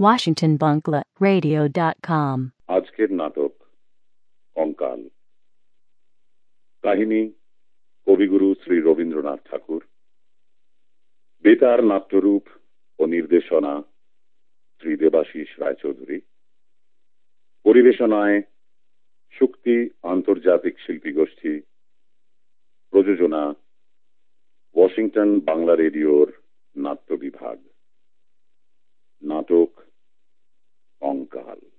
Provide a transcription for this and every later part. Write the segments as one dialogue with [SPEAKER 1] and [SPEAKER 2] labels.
[SPEAKER 1] WashingtonBunkleradio.com.
[SPEAKER 2] আজকের নাটক কঙ্কাল কাহিনী, কবিগুরু শ্রী রবীন্দ্রনাথ ঠাকুর। বেতার নাট্যরূপ ও নির্দেশনা শ্রী দেবাশিস রায়চৌধুরী। পরিবেশনায় শক্তি আন্তর্জাতিক শিল্পী গোষ্ঠী। প্রযোজনা, ওয়াশিংটন বাংলা রেডিওর নাট্য বিভাগ। নাটক কঙ্কাল
[SPEAKER 3] বাবা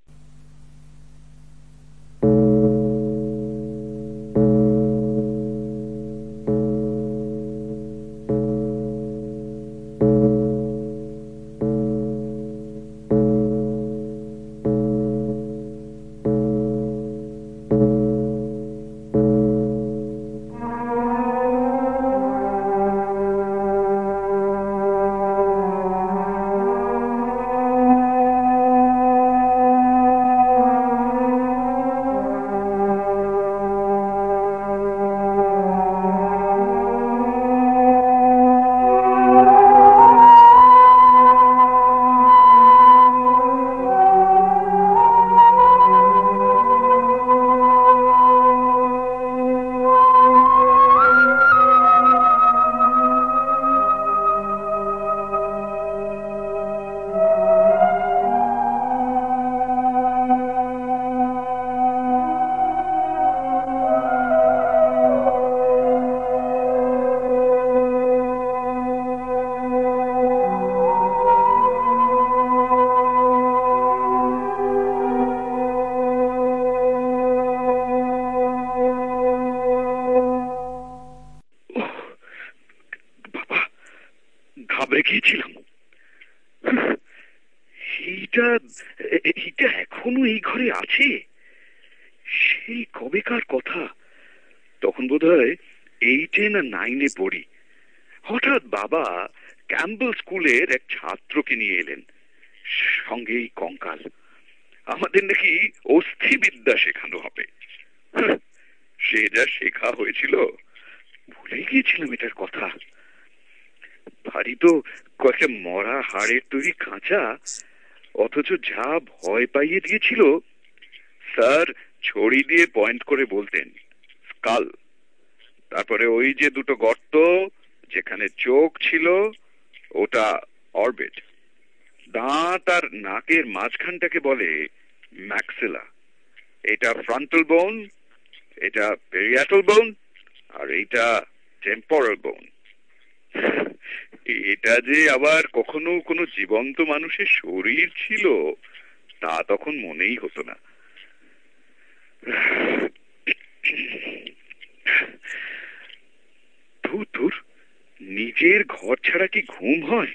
[SPEAKER 3] ঘরে আছে? সেই কবেকার কথা। তখন বোধ হয় এইটে না নাইনে পড়ি। হঠাৎ বাবা ক্যাম্বেল স্কুলের এক ছাত্রকে নিয়ে এলেন। সঙ্গে এই কঙ্কাল। আমাদের নাকি অস্থিবিদ্যা শেখানো হবে। হাহ, সে যা শেখা হয়েছিল ভুলে গিয়েছিলাম এটার কথা। ভারী তো কয়েকটা মরা হাড়ের তৈরি খাঁচা অথচ যা ভয় পাইয়ে দিয়েছিল, স্যার ছড়ি দিয়ে পয়েন্ট করে বলতেন, স্কাল। তারপরে ওই যে দুটো গর্ত, যেখানে চোখ ছিল, ওটা অরবিট। দাঁত আর নাকের মাঝখানটাকে বলে ম্যাক্সিলা। এটা ফ্রন্টাল বোন, এটা পেরিয়াটাল বোন, আর এইটা টেম্পোরাল বোন। এটা যে আবার কখনো কোনো জীবন্ত মানুষের শরীর ছিল, তা তখন মনেই হতো না। ধুর নিজের ঘর ছাড়া কি ঘুম হয়?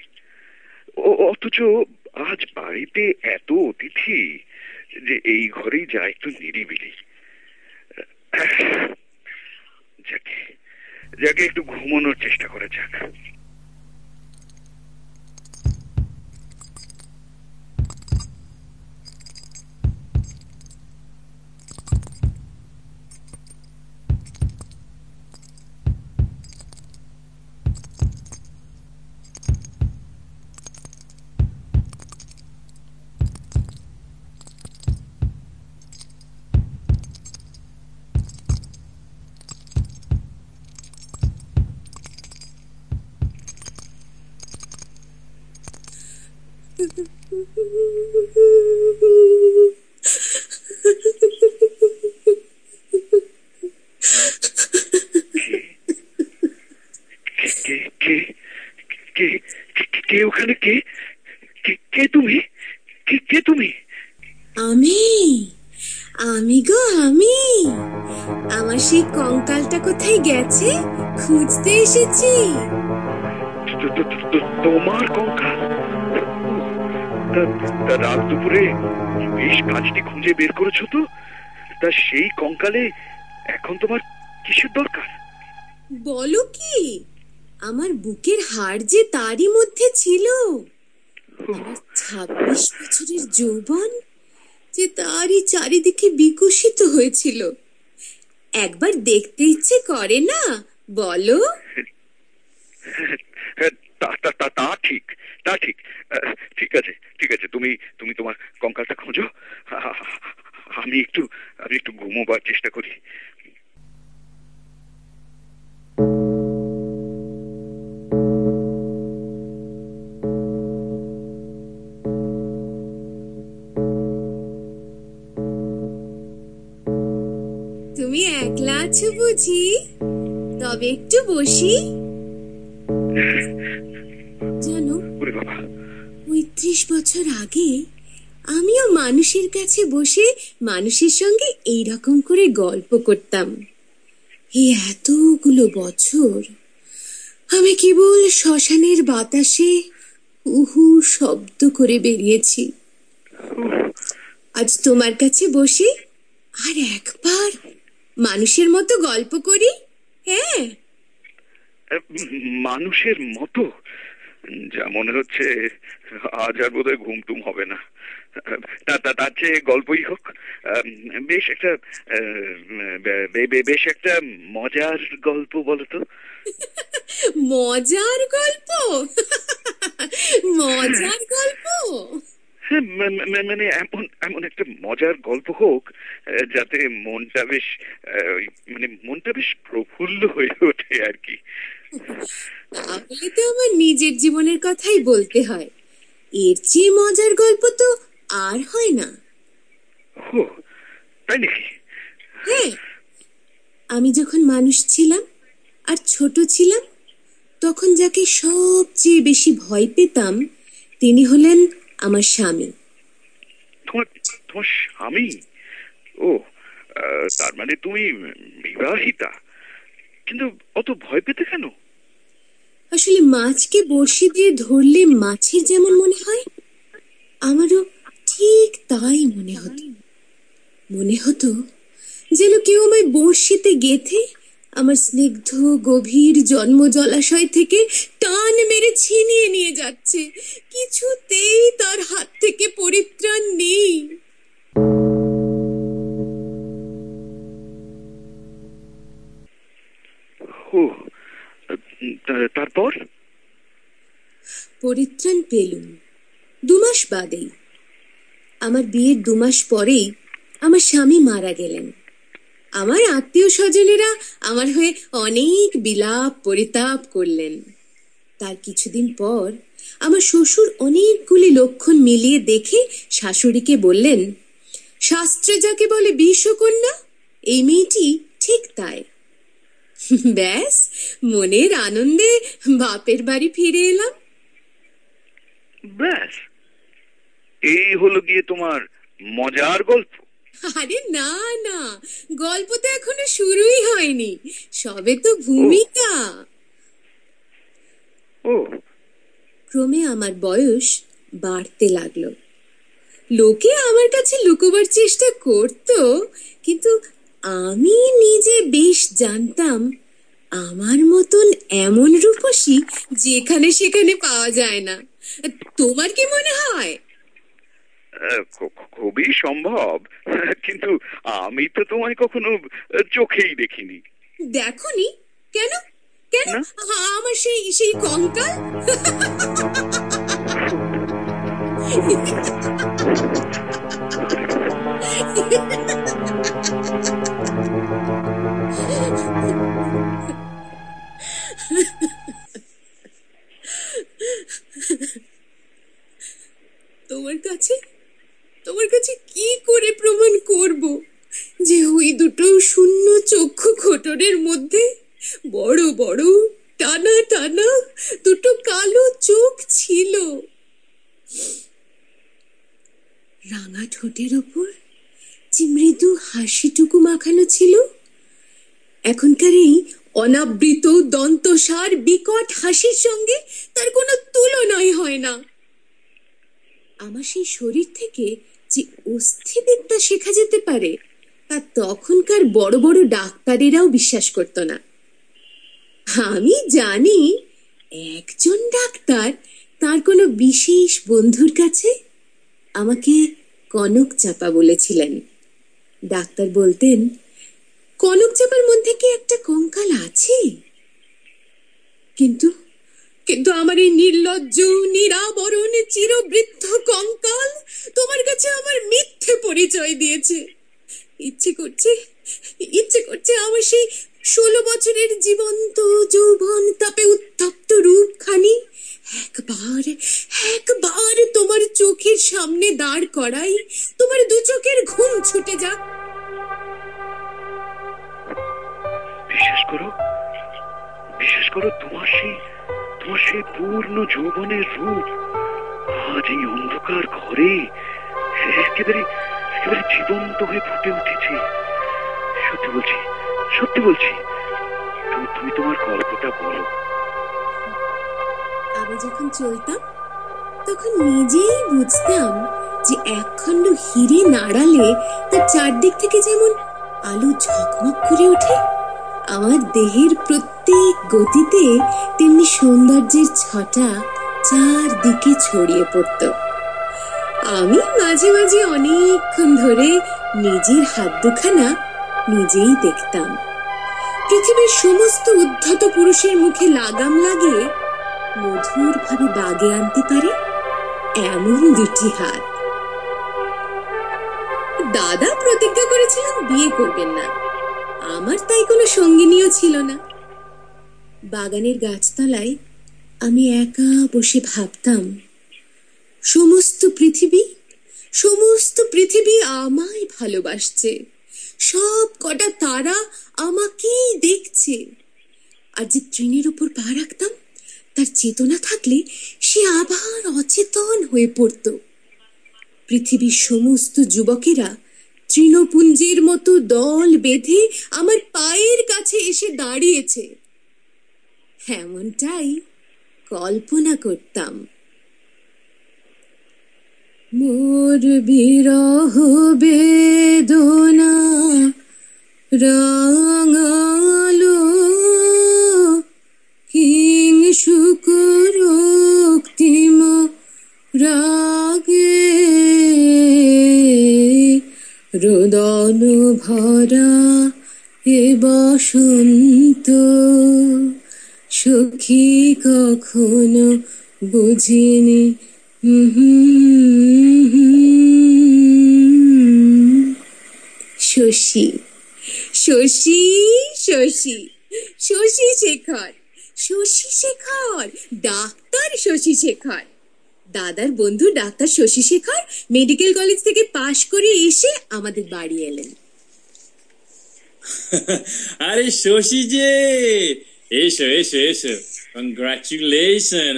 [SPEAKER 3] অথচ আজ বাড়িতে এত অতিথি যে এই ঘরেই যা একটু নিরিবিলি। যাকে যাকে একটু ঘুমানোর চেষ্টা করা যাক কে কে কে কে কে- ওখানে কে? কে- তুমি? কে তুমি?
[SPEAKER 4] আমি? আমি গো আমি। আমার সেই কঙ্কালটা কোথায় গেছে? খুঁজতে এসেছি।
[SPEAKER 3] তোমার কঙ্কাল? রাত দুপুরে বেশ কাজটি খুঁজে বের করেছ তো? তা সেই কঙ্কালে এখন তোমার কিসের দরকার?
[SPEAKER 4] বলো কি? আমার বুকের হাড় যে তারই মধ্যে ছিল। ছাব্বিশ বছরের যৌবন যে তারই চারিদিকে বিকশিত হয়েছিল। একবার দেখতে ইচ্ছে করে না? বলো।
[SPEAKER 3] তা ঠিক তা ঠিক। ঠিক আছে ঠিক আছে, তুমি তুমি তোমার কঙ্কালটা খোঁজো। আমি একটু আমি একটু ঘুমোবার চেষ্টা করি।
[SPEAKER 4] একলা আছো বুঝি? তবে একটু বসি। জানো
[SPEAKER 3] বাবা।
[SPEAKER 4] পঁয়ত্রিশ বছর আগে আমিও মানুষের কাছে বসে মানুষের সঙ্গে এই রকম করে গল্প করতাম। এই এতগুলো বছর আমি কেবল শ্মশানের বাতাসে উহু শব্দ করে বেরিয়েছি। আজ তোমার কাছে বসে আর একবার মানুষের মতো গল্প করি? হ্যাঁ।
[SPEAKER 3] মানুষের মতো? যা মনে হচ্ছে আজ আর বোধহয় ঘুম টুম হবে না। তা তা তার চেয়ে গল্পই হোক। বেশ একটা বেশ একটা মজার গল্প বলো তো
[SPEAKER 4] মজার গল্প? মজার গল্প?
[SPEAKER 3] মানে এমন এমন একটা মজার গল্প হোক যাতে মনটা বেশ মানে মনটা বেশ প্রফুল্ল হয়ে ওঠে আর কি।
[SPEAKER 4] তাহলে তো আমার নিজের জীবনের কথাই বলতে হয়। এর চেয়ে মজার গল্প তো আর হয় না।
[SPEAKER 3] ও তাই নাকি?
[SPEAKER 4] হ্যাঁ আমি যখন মানুষ ছিলাম আর ছোট ছিলাম তখন যাকে সবচেয়ে বেশি ভয় পেতাম তিনি হলেন আমার স্বামী।
[SPEAKER 3] তোমার তোমার স্বামী? ও তার মানে তুমি বিবাহিতা। কিন্তু অত ভয় পেতে কেন?
[SPEAKER 4] আসলে মাছকে বড়শি দিয়ে ধরলে মাছের যেমন মনে হয় আমারও ঠিক তাই মনে হতো। মনে হতো যেন কেউ আমায় বড়শিতে গেথে আমার স্নিগ্ধ গভীর জন্ম জলাশয় থেকে টান মেরে ছিনিয়ে নিয়ে যাচ্ছে। কিছুতেই তার হাত থেকে পরিত্রাণ নেই।
[SPEAKER 3] তারপর?
[SPEAKER 4] পরিত্রাণ পেলুম। দুমাস বাদেই। আমার বিয়ের দুমাস পরেই আমার স্বামী মারা গেলেন। আমার আত্মীয় স্বজনেরা আমার হয়ে অনেক বিলাপ পরিতাপ করলেন। তার কিছুদিন পর আমার শ্বশুর অনেকগুলি লক্ষণ মিলিয়ে দেখে শাশুড়িকে বললেন শাস্ত্রে যাকে বলে বিশ্বকন্যা এই মেয়েটি ঠিক তাই। ব্যাস মনের আনন্দে বাপের বাড়ি ফিরে এলাম।
[SPEAKER 3] ব্যাস এই হলো গিয়ে তোমার মজার গল্প।
[SPEAKER 4] আরে না না গল্প তো এখনও শুরুই হয়নি সবে তো ভূমিকা। ক্রমে আমার বয়স বাড়তে লাগল। লোকে আমার কাছে লুকোবার চেষ্টা করত কিন্তু আমি নিজে বেশ জানতাম আমার মতন এমন রূপসী যেখানে সেখানে পাওয়া যায় না। তোমার কি মনে হয়?
[SPEAKER 3] খুবই সম্ভব। কিন্তু আমি তো তোমায় কখনো চোখেই দেখিনি।
[SPEAKER 4] দেখনি? কেন? কেন? আমার সেই সেই কঙ্কাল? তোমার কাছে তোমার কাছে কি করে প্রমাণ করব যে ওই দুটো শূন্য চক্ষু খোটরের মধ্যে বড় বড়, টানা টানা, দুটো কালো চোখ ছিল। রাঙা ঠোঁটের ওপর যে মৃদু হাসিটুকু মাখানো ছিল, এখনকার এই অনাবৃত দন্তসার বিকট হাসির সঙ্গে তার কোনো তুলনাই হয় না। আমার সেই শরীর থেকে যে অস্থিবিদ্যা শেখা যেতে পারে, তা তখনকার বড় বড় ডাক্তারেরাও বিশ্বাস করতো না। আমি জানি একজন ডাক্তার তার কোনো বিশেষ বন্ধুর কাছে আমাকে কনক চাপা বলেছিলেন। ডাক্তার বলতেন, কনক চাপার মধ্যে কি একটা কঙ্কাল আছে? কিন্তু কিন্তু আমার এই নির্লজ্জ, নিরাবরণ, চিরবৃদ্ধ কঙ্কাল তোমার কাছে আমার মিথ্যে পরিচয় দিয়েছে। ইচ্ছে করছে ইচ্ছে করছে আমার সেই ষোলো বছরের জীবন্ত যৌবন তাপে উত্তপ্ত রূপখানি একবার একবার তোমার চোখের সামনে দাঁড় করাই, তোমার দু চোখের ঘুম ছুটে যাক।
[SPEAKER 3] বিশ্বাস করো বিশ্বাস করো তোমার সেই তোমার সেই পূর্ণ যৌবনের রূপ। আজ এই অন্ধকার ঘরে একেবারে একেবারে জীবন্ত হয়ে ফুটে উঠেছে। সত্যি বলছি সত্যি বলছি, তুমি তুমি তোমার গল্পটা বলো।
[SPEAKER 4] আমি যখন চলতাম, তখন নিজেই বুঝতাম যে একখণ্ড হিরে নাড়ালে তার চারদিক থেকে যেমন আলো ঝকমক করে ওঠে, আমার দেহের প্রত্যেক গতিতে তেমনি সৌন্দর্যের ছটা চারদিকে ছড়িয়ে পড়ত। আমি মাঝে মাঝে অনেকক্ষণ ধরে নিজের হাত দুখানা নিজেই দেখতাম। পৃথিবীর সমস্ত উদ্ধত পুরুষের মুখে লাগাম লাগিয়ে মধুর ভাবে বাগে আনতে পারে এমন দুটি হাত। দাদা প্রতিজ্ঞা করেছিলেন বিয়ে করবেন না। আমার তাই কোনো সঙ্গিনীও ছিল না। বাগানের গাছতলায় আমি একা বসে ভাবতাম, সমস্ত পৃথিবী সমস্ত পৃথিবী আমায় ভালোবাসছে। সব কটা তারা আমাকেই দেখছে। আর যে ট্রেনের উপর পা রাখতাম, তার চেতনা থাকলে সে আবার অচেতন হয়ে পড়ত। পৃথিবীর সমস্ত যুবকেরা তৃণপুঞ্জের মতো দল বেঁধে আমার পায়ের কাছে এসে দাঁড়িয়েছে। এমনটাই কল্পনা করতাম। মোর বিরহ বেদনা রাঙালো। কিং শুকুরক্তিম রাগে রোদন ভরা এ বসন্ত। সখী কখনো বুঝিনি শশী। শশী শশী শশী শেখর শশী শেখর ডাক্তার শশী শেখর। দাদার বন্ধু doctor Shashi Shekhar medical college থেকে পাশ করে এসে আমাদের বাড়ি এলেন।
[SPEAKER 1] আরে শশী যে এসো এসো এসো। Congratulation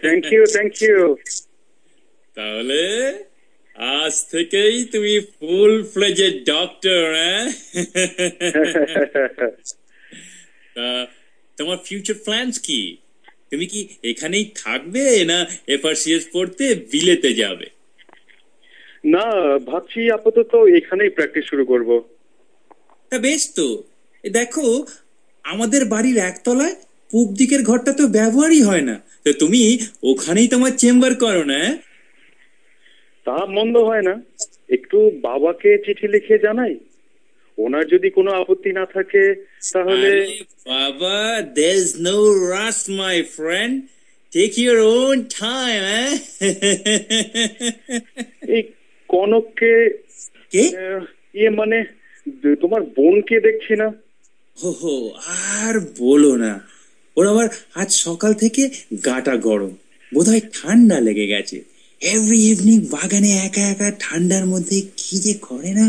[SPEAKER 3] thank you thank you
[SPEAKER 1] তাহলে আজ থেকেই তুমি ফুল ফ্লেজেড ডক্টর তোমার ফিউচার প্ল্যানস কি? তুমি কি এখানেই থাকবে না এফআরসিএস পড়তে বিলেতে যাবে?
[SPEAKER 3] না ভাবছি আপাতত এখানেই প্র্যাকটিস শুরু করব।
[SPEAKER 1] তা বেশ তো। দেখো আমাদের বাড়ির একতলায় পূব দিকের ঘরটা তো ব্যবহারই হয় না। তো তুমি ওখানেই তোমার চেম্বার করো না?
[SPEAKER 3] তা মন্দ হয় না। একটু বাবাকে চিঠি লিখে জানাই। ওনার যদি কোনো আপত্তি না থাকে তাহলে
[SPEAKER 1] বাবা no rush my friend. Take your own time হ্যাঁ
[SPEAKER 3] এই কনককে
[SPEAKER 1] কে?
[SPEAKER 3] ইয়ে মানে তোমার বোনকে দেখছি না।
[SPEAKER 1] হো হো আর বলো না। ওর আবার আজ সকাল থেকে গাটা গরম। বোধহয় ঠান্ডা লেগে গেছে। এভরি ইভিনিং বাগানে একা একা ঠান্ডার মধ্যে কি যে করে না?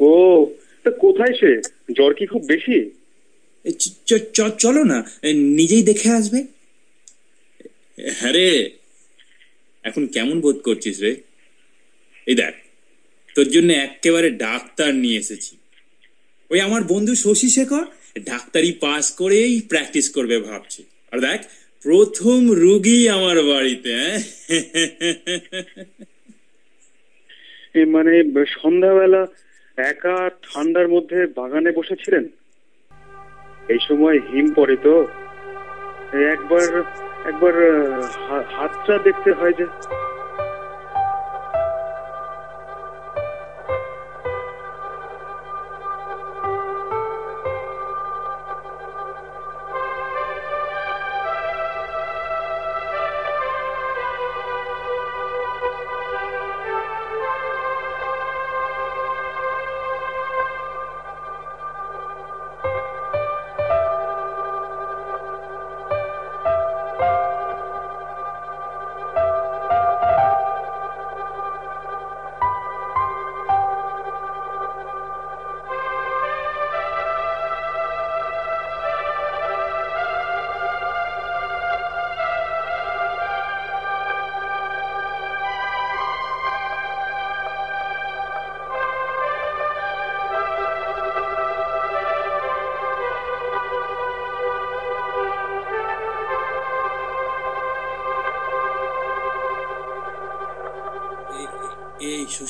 [SPEAKER 3] ও তা কোথায় সে? জ্বর কি খুব বেশি?
[SPEAKER 1] চলো না নিজেই দেখে আসবে। হ্যাঁ রে এখন কেমন বোধ করছিস রে? এই দেখ তোর জন্য একেবারে ডাক্তার নিয়ে এসেছি। ওই আমার বন্ধু শশী শেখর ডাক্তারি পাস করেই প্র্যাকটিস করবে ভাবছে। আর দেখ, প্রথম রুগী আমার বাড়িতে হ্যাঁ?
[SPEAKER 3] মানে সন্ধ্যাবেলা একা ঠান্ডার মধ্যে বাগানে বসেছিলেন? এই সময় হিম পড়ে তো। একবার একবার হাতটা দেখতে হয় যে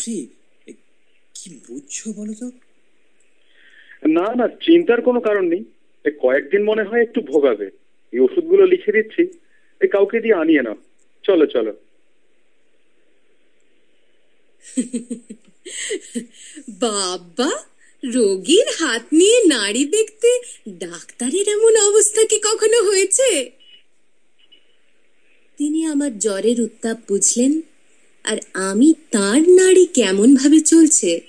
[SPEAKER 1] এই কি বুঝছ বলো তো
[SPEAKER 3] না না চিন্তার কোনো কারণ নেই। এই কয়েকদিন মনে হয় একটু ভোগাবে। এই ওষুধগুলো লিখে দিচ্ছি। এই কাউকে দিয়ে আনিয়ে নাও। চলো চলো।
[SPEAKER 4] বাবা রোগীর হাত নিয়ে নাড়ি দেখতে ডাক্তারের এমন অবস্থা কি কখনো হয়েছে? তিনি আমার জ্বরের উত্তাপ বুঝলেন। আর আমি তার নাড়ি কেমন ভাবে চলছে,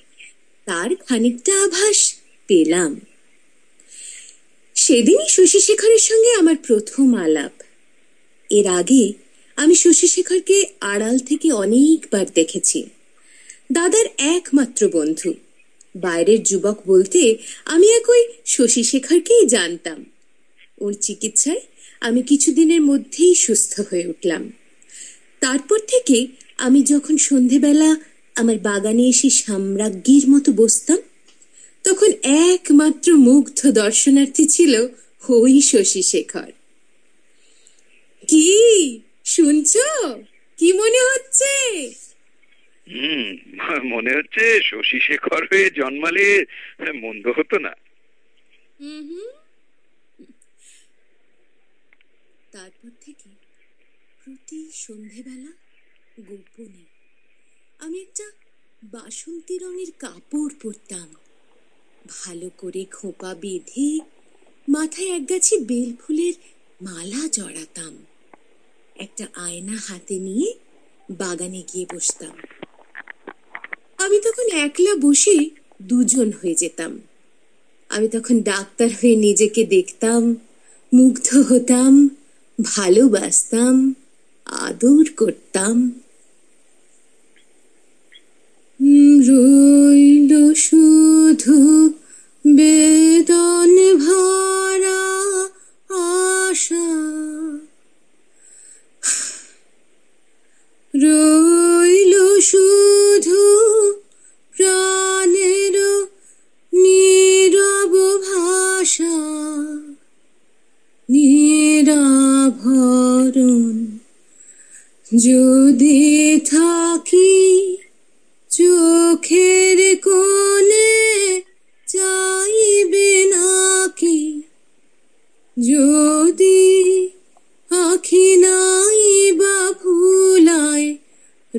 [SPEAKER 4] তার খানিকটা আভাস পেলাম। সেদিনই শশীশেখরের সঙ্গে আমার প্রথম আলাপ। এর আগে আমি শশীশেখরকে আড়াল থেকে অনেকবার দেখেছি। দাদার একমাত্র বন্ধু। বাইরের যুবক বলতে আমি এক ওই শশীশেখরকেই জানতাম। ওর চিকিৎসায় আমি কিছুদিনের মধ্যেই সুস্থ হয়ে উঠলাম। তারপর থেকে আমি যখন সন্ধেবেলা আমার বাগানে এসে সাম্রাজ্ঞীর মতো বসতাম তখন একমাত্র মুগ্ধ দর্শনার্থী ছিল হই শশী শেখর। কি? শুনছো? কি মনে হচ্ছে?
[SPEAKER 3] হুম মনে হচ্ছে শশী শেখর হয়ে জন্মালে মন্দ হতো না।
[SPEAKER 4] তারপর থেকে প্রতি সন্ধেবেলা গোপনে। আমি একটা বাসন্তী রঙের কাপড় পরতাম। ভালো করে খোপা বেঁধে মাথায় এক গাছি বেল ফুলের মালা জড়াতাম। একটা আয়না হাতে নিয়ে বাগানে গিয়ে বসতাম। আমি তখন একলা বসে দুজন হয়ে যেতাম। আমি তখন ডাক্তার হয়ে নিজেকে দেখতাম, মুগ্ধ হতাম, ভালোবাসতাম। আদর করতাম। রইল শুধু বেদন ভরা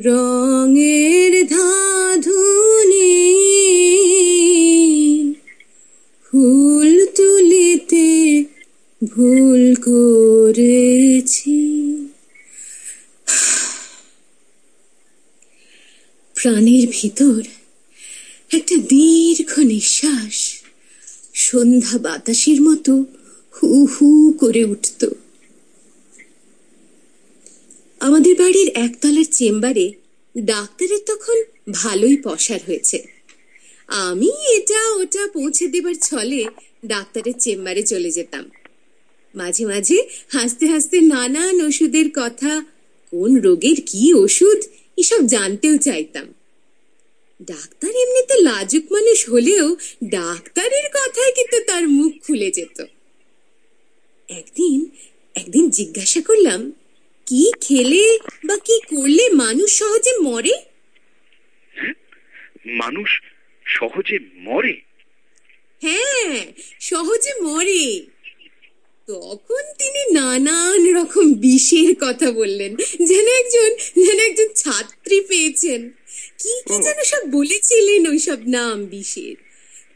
[SPEAKER 4] রঙের ধাধুনি ফুল তুলিতে ভুল করেছি। প্রাণের ভিতর একটা দীর্ঘ নিঃশ্বাস সন্ধ্যা বাতাসের মতো হু হু করে উঠত আমাদের বাড়ির একতলার চেম্বারে ডাক্তারের তখন ভালোই পসার হয়েছে। আমি এটা ওটা পৌঁছে দেবার ছলে ডাক্তারের চেম্বারে চলে যেতাম। মাঝে মাঝে হাসতে হাসতে নানান ওষুধের কথা, কোন রোগের কি ওষুধ, এসব জানতেও চাইতাম। ডাক্তার এমনিতে লাজুক মানুষ হলেও ডাক্তারের কথায় কিন্তু তার মুখ খুলে যেত। একদিন একদিন জিজ্ঞাসা করলাম কি খেলে বা কি করলে মানুষ সহজে মরে?
[SPEAKER 3] মানুষ সহজে মরে?
[SPEAKER 4] হ্যাঁ সহজে মরে। তখন তিনি নানান রকম বিষের কথা বললেন। যেন একজন যেন একজন ছাত্রী পেয়েছেন। কি কি যেন সব বলেছিলেন ওই সব নাম বিষের।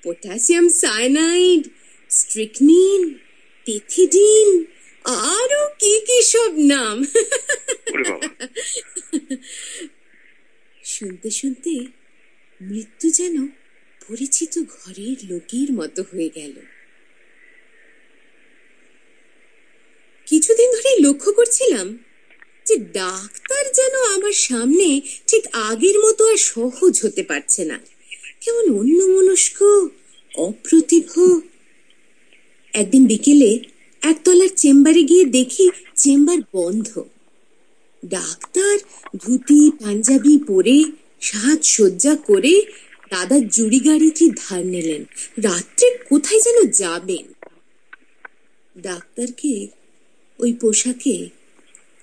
[SPEAKER 4] পটাশিয়াম সায়ানাইড স্ট্রিকনিন পেথিডিন আরও কি কি সব নাম? শুনতে শুনতে মৃত্যু যেন পরিচিত ঘরের লোকের মতো হয়ে গেল। কিছুদিন ধরে লক্ষ্য করছিলাম যে ডাক্তার যেন আমার সামনে ঠিক আগের মতো আর সহজ হতে পারছে না। কেমন অন্যমনস্ক অপ্রতিভ। একদিন বিকেলে একতলার চেম্বারে গিয়ে দেখি চেম্বার বন্ধ। ডাক্তার ধুতি, পাঞ্জাবি পরে সাজসজ্জা করে দাদার জুড়ি গাড়িটি ধার নিলেন। রাত্রে কোথায় যেন যাবেন? ডাক্তারকে ওই পোশাকে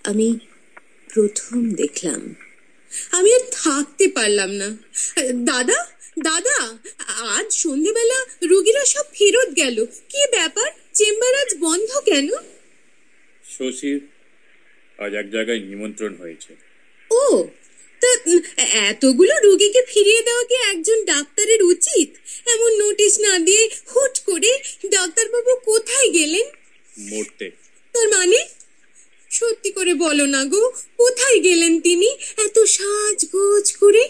[SPEAKER 4] আমি প্রথম দেখলাম। আমি আর থাকতে পারলাম না। দাদা দাদা, আজ সন্ধেবেলা রুগীরা সব ফেরত গেল। কি ব্যাপার? চেম্বার আজ বন্ধ কেন?
[SPEAKER 1] শশীর আজ এক জায়গায় নিমন্ত্রণ হয়েছে।
[SPEAKER 4] ও তা এতগুলো রুগীকে ফিরিয়ে দেওয়া কি একজন ডাক্তারের উচিত? এমন নোটিশ না দিয়ে হুট করে ডাক্তারবাবু কোথায় গেলেন?
[SPEAKER 1] মরতে।
[SPEAKER 4] তার মানে? সত্যি করে বলো না গো কোথায় গেলেন তিনি এত সাজগোজ করে?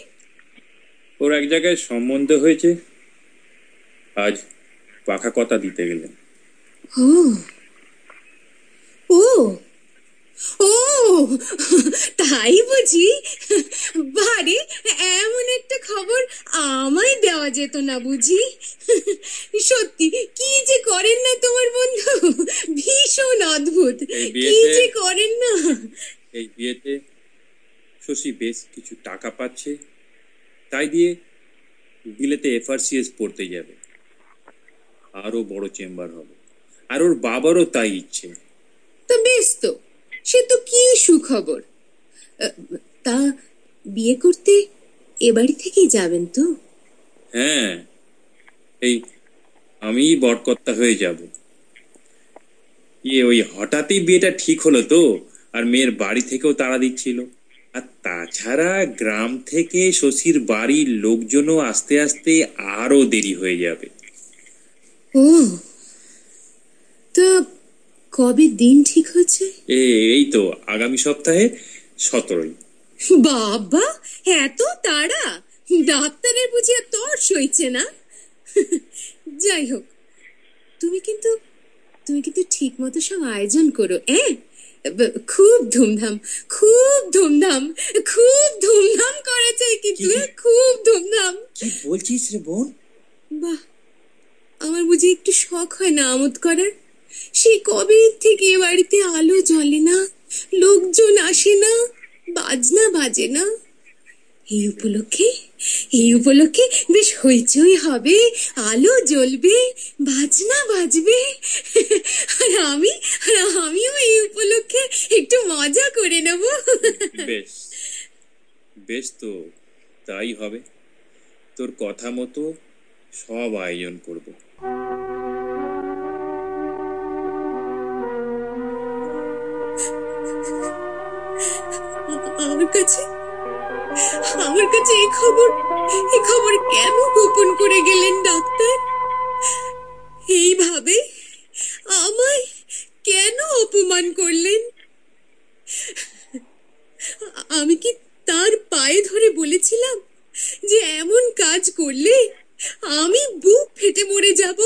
[SPEAKER 1] ওর এক জায়গায় সম্বন্ধ হয়েছে। আজ পাখা কথা দিতে গেলেন।
[SPEAKER 4] ও। ও। ও তাই বুঝি? বারে এমন একটা খবর আমায় দেওয়া যেত না বুঝি? সত্যি কি যে করেন না তোমার বন্ধু? ভীষণ অদ্ভুত। কি যে করেন না?
[SPEAKER 1] এই বিয়েতে শশী বেশ কিছু টাকা পাচ্ছে। তাই দিয়ে বিলেতে এফআরসিএস পড়তে যাবে। আরও বড় চেম্বার হবে। আর ওর বাবারও তাই ইচ্ছে।
[SPEAKER 4] তো বেশ তো সে তো কি সুখবর। তা বিয়ে করতে এ বাড়ি থেকেই যাবেন তো?
[SPEAKER 1] হ্যাঁ এই আমি বটকর্তা হয়ে যাব। ইয়ে ওই হঠাৎই বিয়েটা ঠিক হলো তো আর মেয়ের বাড়ি থেকেও তাড়া দিচ্ছিল। আর তাছাড়া গ্রাম থেকে শশীর বাড়ির লোকজনও আস্তে আস্তে আরও দেরি হয়ে যাবে।
[SPEAKER 4] ও তা কবে দিন ঠিক হচ্ছে
[SPEAKER 1] এই তো আগামী সপ্তাহে সতেরোই।
[SPEAKER 4] বাবা এত তাড়া! ডাক্তারের বুঝি আর তর সইছে না। যাই হোক তুমি কিন্তু তুমি কিন্তু ঠিক মতো সব আয়োজন করো হ্যাঁ খুব ধুমধাম খুব ধুমধাম খুব ধুমধাম করা চাই কিন্তু খুব ধুমধাম।
[SPEAKER 1] কি বলছিস রে বোন?
[SPEAKER 4] বাহ আমার বুঝি একটু শখ হয় না আমোদ করার? সেই কবে থেকে এ বাড়িতে আলো জ্বলে না? লোকজন আসে না? বাজনা বাজে না? এই উপলক্ষে এই উপলক্ষে বেশ হইচই হবে। আলো জ্বলবে, বাজনা বাজবে। আর আমি, আর আমিও এই উপলক্ষে একটু মজা করে নেব।
[SPEAKER 1] বেশ বেশ তো তাই হবে। তোর কথা মতো সব আয়োজন করব।
[SPEAKER 4] আমার কাছে? আমার কাছে এই খবর এই খবর কেন গোপন করে গেলেন ডাক্তার? এইভাবে আমায় কেন অপমান করলেন? আমি কি তার পায়ে ধরে বলেছিলাম যে এমন কাজ করলে আমি বুক ফেটে মরে যাব?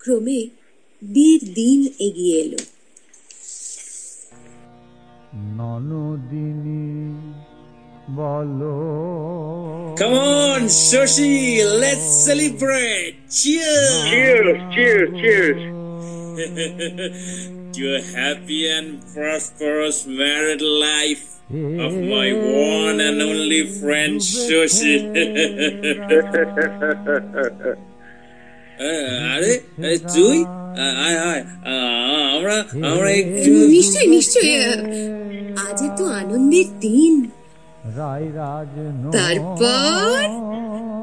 [SPEAKER 4] ক্রমে দিন এগিয়ে এলো।
[SPEAKER 1] Come on, Shoshi, let's celebrate! Cheers!
[SPEAKER 3] Cheers, cheers, cheers.
[SPEAKER 1] to a happy and prosperous married life of my one and only friend Shoshi. আহ, আরে তুই? আয়, আয়। আমরা আমরা একটু
[SPEAKER 4] নিশ্চয় নিশ্চয় আজ এত আনন্দের দিন। তারপর?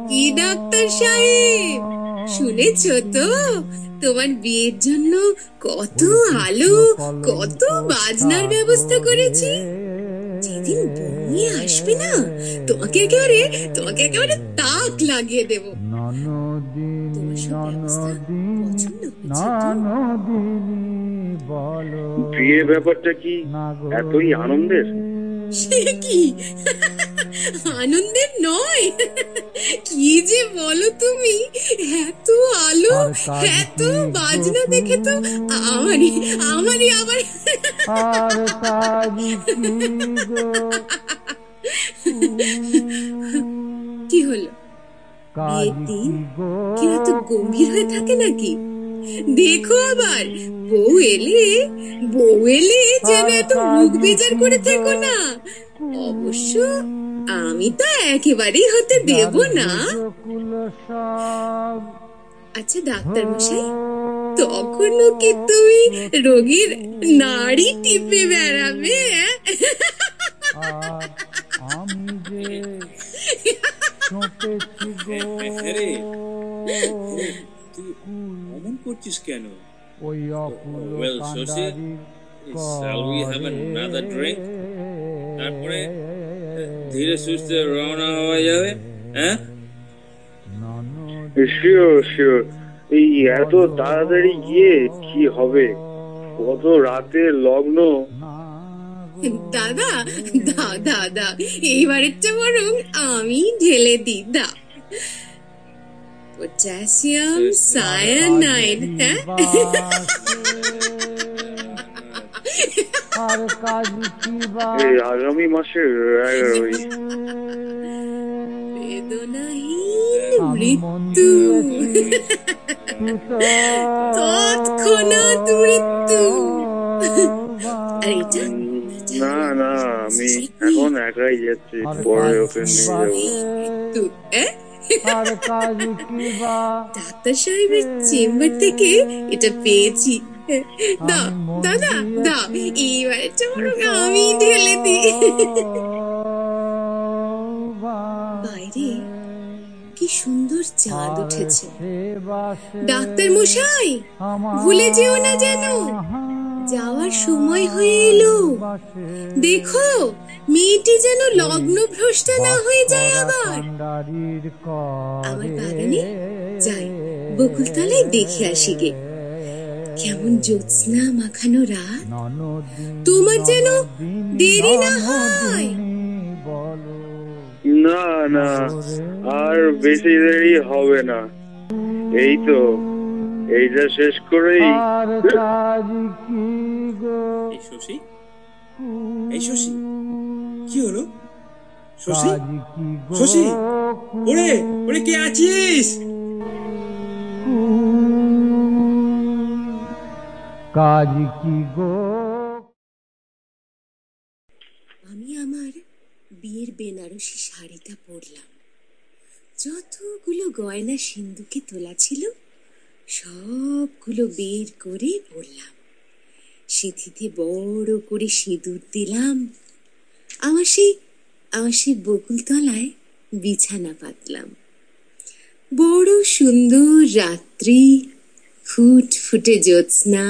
[SPEAKER 4] কি ডাক্তার সাহেব? শুনেছ তো? তোমার বিয়ের জন্য কত আলো কত বাজনার ব্যবস্থা করেছি। যেদিন নিয়ে আসবে না। তোমাকে একেবারে তোমাকে একেবারে তাক লাগিয়ে দেবো।
[SPEAKER 5] ননদিনী ননদিনী? ননদিনী।
[SPEAKER 3] বিয়ে ব্যাপারটা কি এতই আনন্দের?
[SPEAKER 4] সে কি? আনন্দের নয়। কি যে বলো তুমি? এত আলো এত বাজনা দেখে তো আমারই আমারই আবার
[SPEAKER 5] আর কাজ কি
[SPEAKER 4] হলো? বিয়ের দিন?
[SPEAKER 5] কি
[SPEAKER 4] কেউ এত গম্ভীর হয়ে থাকে নাকি? দেখো আবার বউ এলে বউ এলে যেন এত মুখ বেজার করে থেকো না অবশ্য আমি তো একেবারেই হতে দেব না আচ্ছা ডাক্তার মশাই তখনও কি তুমি রোগীর নাড়ি টিপে বেড়াবে হ্যাঁ?
[SPEAKER 5] আমি যে
[SPEAKER 1] করছিস কেন?
[SPEAKER 5] ওই অকুল
[SPEAKER 1] Well, Shashi, shall we have another drink? তারপরে ধীরে সুস্থে রওনা হওয়া যাবে হ্যাঁ?
[SPEAKER 3] শিওর শিওর এই এত তাড়াতাড়ি গিয়ে কি হবে? কত রাতে লগ্ন?
[SPEAKER 4] দাদা দা দাদা এইবারেরটা বরং আমি ঢেলে দিই দা। পটাশিয়াম সায়ানাইড হ্যাঁ
[SPEAKER 5] আর কাজ কি বা
[SPEAKER 3] আগামী মাসের
[SPEAKER 4] বেদনাহীন মৃত্যু তৎক্ষণাৎ মৃত্যু আর এটা
[SPEAKER 3] না না আমি এখন একাই যাচ্ছি পরে ওকে নিয়ে যাব
[SPEAKER 4] ডাক্তার সাহেবের চেম্বার থেকে এটা পেয়েছি। দাও দাদা বরং আমি ঢেলে দিই। বাইরে কি সুন্দর চাঁদ উঠেছে। ডাক্তার মশাই ভুলে যেও না যেন। যাওয়ার সময় হয়ে এলো। দেখো, মেয়েটি যেন লগ্ন ভ্রষ্ট না হয়ে যায় আবার। আমার বাগানে যাই দেখে আসি গে। কেমন জ্যোৎস্না মাখানো রাত। তোমার যেন দেরি না হয়।
[SPEAKER 3] না না, আর বেশি দেরি হবে না। এই তো। এইটা শেষ করেই।
[SPEAKER 1] এই শশী? এই শশী? কি হলো? শশী? শশী? ওরে ওরে কে আছিস?
[SPEAKER 5] কাজ কি গো?
[SPEAKER 4] আমি আমার বিয়ের বেনারসি শাড়িটা পরলাম। যতগুলো গয়না সিন্ধুকে তোলা ছিল সবগুলো বের করে পরলাম সিঁথিতে বড় করে সিঁদুর দিলাম। আমার সেই আমার সেই বকুলতলায় বিছানা পাতলাম। বড় সুন্দর রাত্রি ফুট ফুটে জ্যোৎস্না,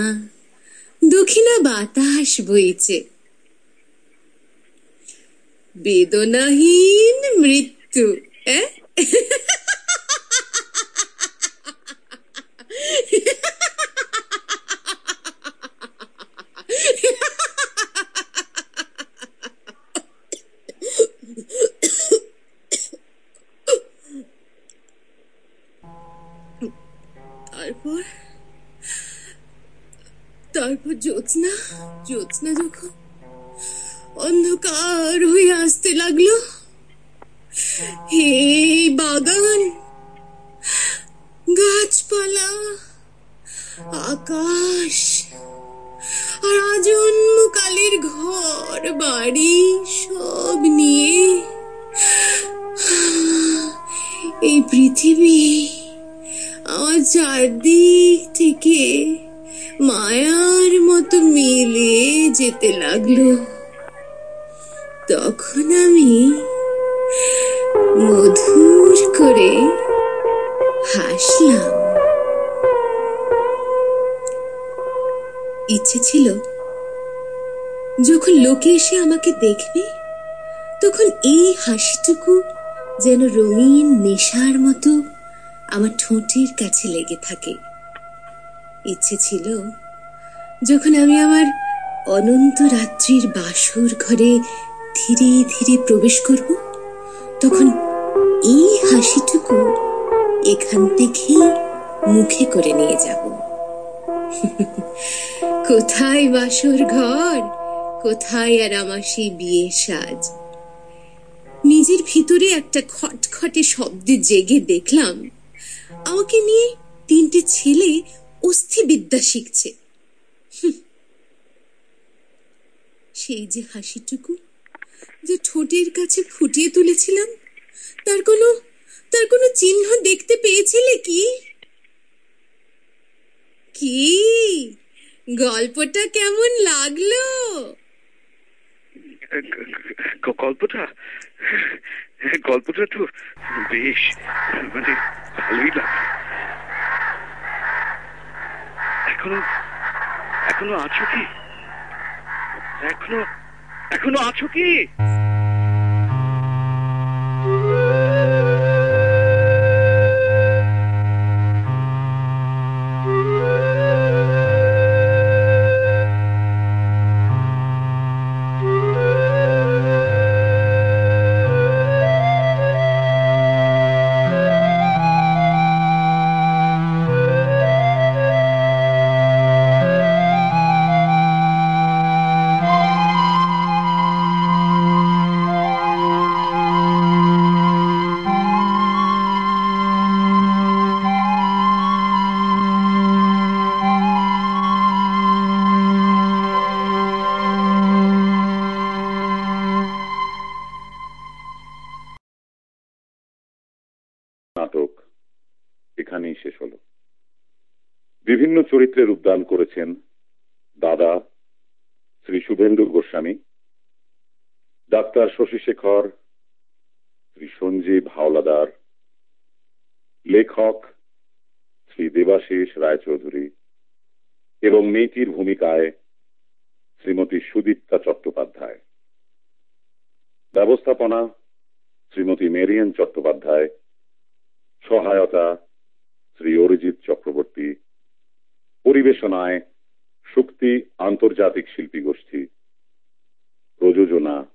[SPEAKER 4] দক্ষিণা বাতাস বইছে। বেদনাহীন মৃত্যু এ? তারপর জ্যোৎস্না জ্যোৎস্না যখন অন্ধকার হয়ে আসতে লাগল, হে বাগান, গাছপালা, আকাশ, আর আজন্মকালের ঘর, বাড়ি সব নিয়ে এই পৃথিবী আমার চারদিক থেকে মায়ার মতো মিলে যেতে লাগল। তখন আমি মধুর করে হাসলাম। ইচ্ছে ছিল, যখন লোকে এসে আমাকে দেখবে, তখন এই হাসিটুকু যেন রঙিন নেশার মতো আমার ঠোঁটের কাছে লেগে থাকে। ইচ্ছে ছিল যখন আমি আমার অনন্ত রাত্রির বাসর ঘরে ধীরে ধীরে প্রবেশ করব, তখন এই হাসিটুকু এখান থেকেই মুখে করে নিয়ে যাব। কোথায় বাসর ঘর? কোথায় আর আমার সেই বিয়ের সাজ? নিজের ভিতরে একটা খটখটে শব্দে জেগে দেখলাম, আমাকে নিয়ে তিনটে ছেলে অস্থিবিদ্যা শিখছে। সেই যে হাসিটুকু যে ঠোঁটের কাছে ফুটিয়ে তুলেছিলাম, তার কোনো তার কোনো চিহ্ন দেখতে পেয়েছিলে কি? কি? গল্পটা কেমন লাগল?
[SPEAKER 3] গল্পটা? গল্পটা তো বেশ মানে ভালোই লাগে এখনও এখনও আছো কি? এখনও এখনও আছো কি?
[SPEAKER 2] বিভিন্ন চরিত্রে রূপদান করেছেন দাদা শ্রী শুভেন্দু গোস্বামী, ডাক্তার শশীশেখর শ্রী সঞ্জীব হাওলাদার, লেখক শ্রী দেবাশিস রায়চৌধুরী এবং মেয়েটির ভূমিকায় শ্রীমতী সুদীপ্তা চট্টোপাধ্যায়। ব্যবস্থাপনা শ্রীমতী মেরিয়ান চট্টোপাধ্যায়, সহায়তা শ্রী অরিজিৎ চক্রবর্তী পরিবেশনায় শক্তি আন্তর্জাতিক শিল্পী গোষ্ঠী। প্রযোজনা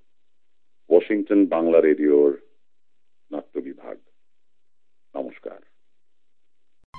[SPEAKER 2] ওয়াশিংটন বাংলা রেডিওর নাট্য বিভাগ। নমস্কার।